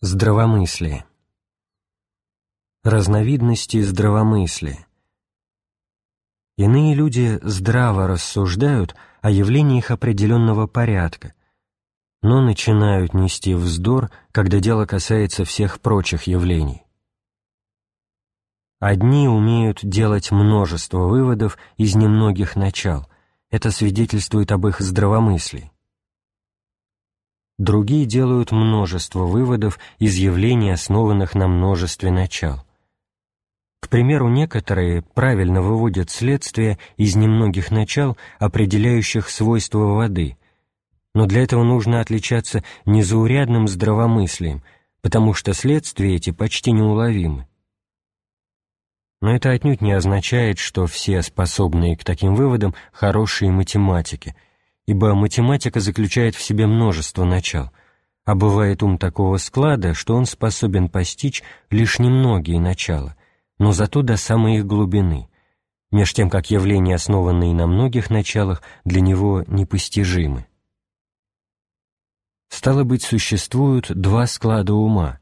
Здравомыслие. Разновидности здравомыслия. Иные люди здраво рассуждают о явлениях определенного порядка, но начинают нести вздор, когда дело касается всех прочих явлений. Одни умеют делать множество выводов из немногих начал, это свидетельствует об их здравомыслии другие делают множество выводов из явлений, основанных на множестве начал. К примеру, некоторые правильно выводят следствие из немногих начал, определяющих свойства воды, но для этого нужно отличаться незаурядным здравомыслием, потому что следствия эти почти неуловимы. Но это отнюдь не означает, что все способные к таким выводам хорошие математики – ибо математика заключает в себе множество начал, а бывает ум такого склада, что он способен постичь лишь немногие начала, но зато до самой их глубины, меж тем как явления, основанные на многих началах, для него непостижимы. Стало быть, существуют два склада ума.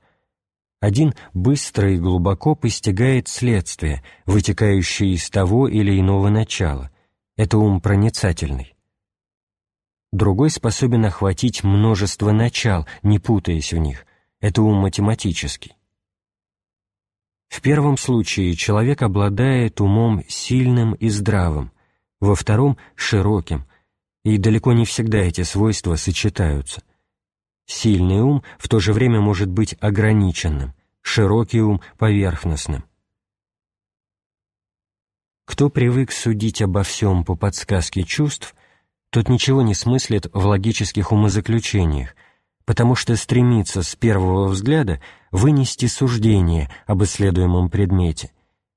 Один быстро и глубоко постигает следствие, вытекающее из того или иного начала. Это ум проницательный другой способен охватить множество начал, не путаясь в них. Это ум математический. В первом случае человек обладает умом сильным и здравым, во втором — широким, и далеко не всегда эти свойства сочетаются. Сильный ум в то же время может быть ограниченным, широкий ум — поверхностным. Кто привык судить обо всем по подсказке чувств — тот ничего не смыслит в логических умозаключениях, потому что стремится с первого взгляда вынести суждение об исследуемом предмете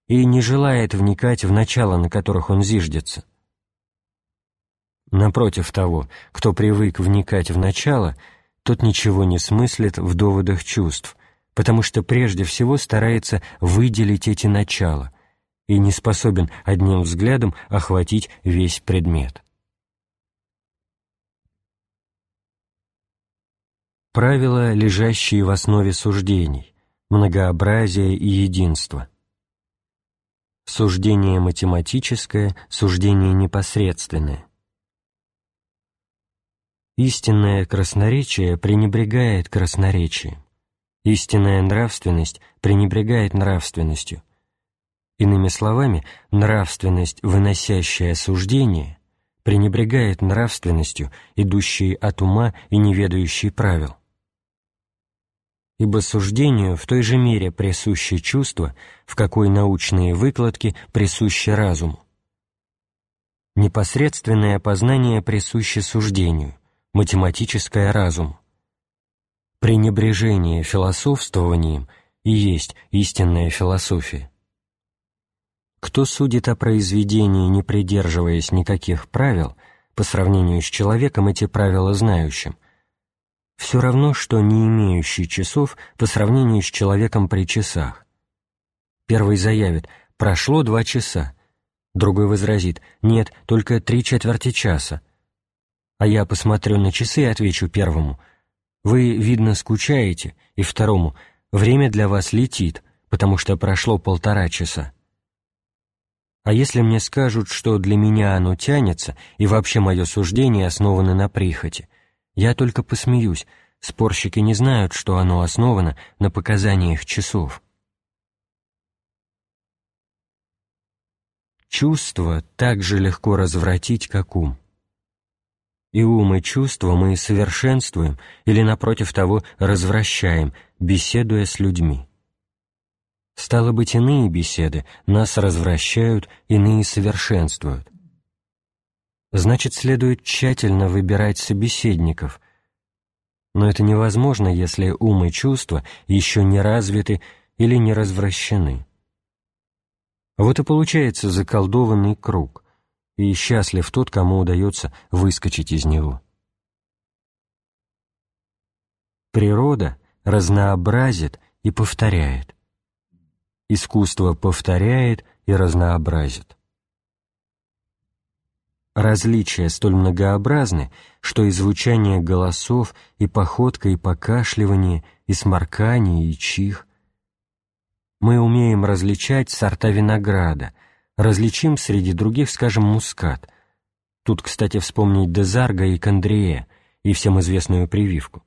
и не желает вникать в начало, на которых он зиждется. Напротив того, кто привык вникать в начало, тот ничего не смыслит в доводах чувств, потому что прежде всего старается выделить эти начала и не способен одним взглядом охватить весь предмет. Правила, лежащие в основе суждений, многообразие и единство. Суждение математическое, суждение непосредственное. Истинное красноречие пренебрегает красноречием. Истинная нравственность пренебрегает нравственностью. Иными словами, нравственность, выносящая суждение, пренебрегает нравственностью, идущей от ума и неведающей правил ибо суждению в той же мере присуще чувство, в какой научные выкладки присущи разуму. Непосредственное познание присуще суждению, математическое — разуму. Пренебрежение философствованием и есть истинная философия. Кто судит о произведении, не придерживаясь никаких правил, по сравнению с человеком эти правила знающим — все равно, что не имеющий часов по сравнению с человеком при часах. Первый заявит «прошло два часа», другой возразит «нет, только три четверти часа». А я посмотрю на часы и отвечу первому «вы, видно, скучаете», и второму «время для вас летит, потому что прошло полтора часа». А если мне скажут, что для меня оно тянется, и вообще мое суждение основано на прихоти – я только посмеюсь, спорщики не знают, что оно основано на показаниях часов. Чувство так же легко развратить, как ум. И ум, и чувство мы совершенствуем или, напротив того, развращаем, беседуя с людьми. Стало быть, иные беседы нас развращают, иные совершенствуют значит, следует тщательно выбирать собеседников. Но это невозможно, если ум и чувства еще не развиты или не развращены. Вот и получается заколдованный круг, и счастлив тот, кому удается выскочить из него. Природа разнообразит и повторяет. Искусство повторяет и разнообразит различия столь многообразны, что и звучание голосов, и походка, и покашливание, и сморкание, и чих. Мы умеем различать сорта винограда, различим среди других, скажем, мускат. Тут, кстати, вспомнить Дезарга и Кандрие, и всем известную прививку.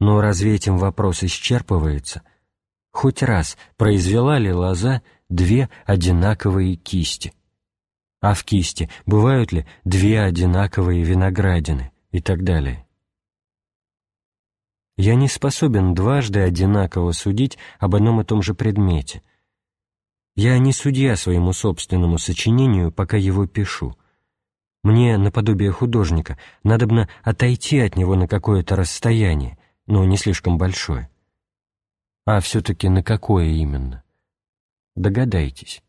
Но разве этим вопрос исчерпывается? Хоть раз произвела ли лоза две одинаковые кисти? А в кисти бывают ли две одинаковые виноградины и так далее? Я не способен дважды одинаково судить об одном и том же предмете. Я не судья своему собственному сочинению, пока его пишу. Мне, наподобие художника, надобно отойти от него на какое-то расстояние, но не слишком большое. А все-таки на какое именно? Догадайтесь.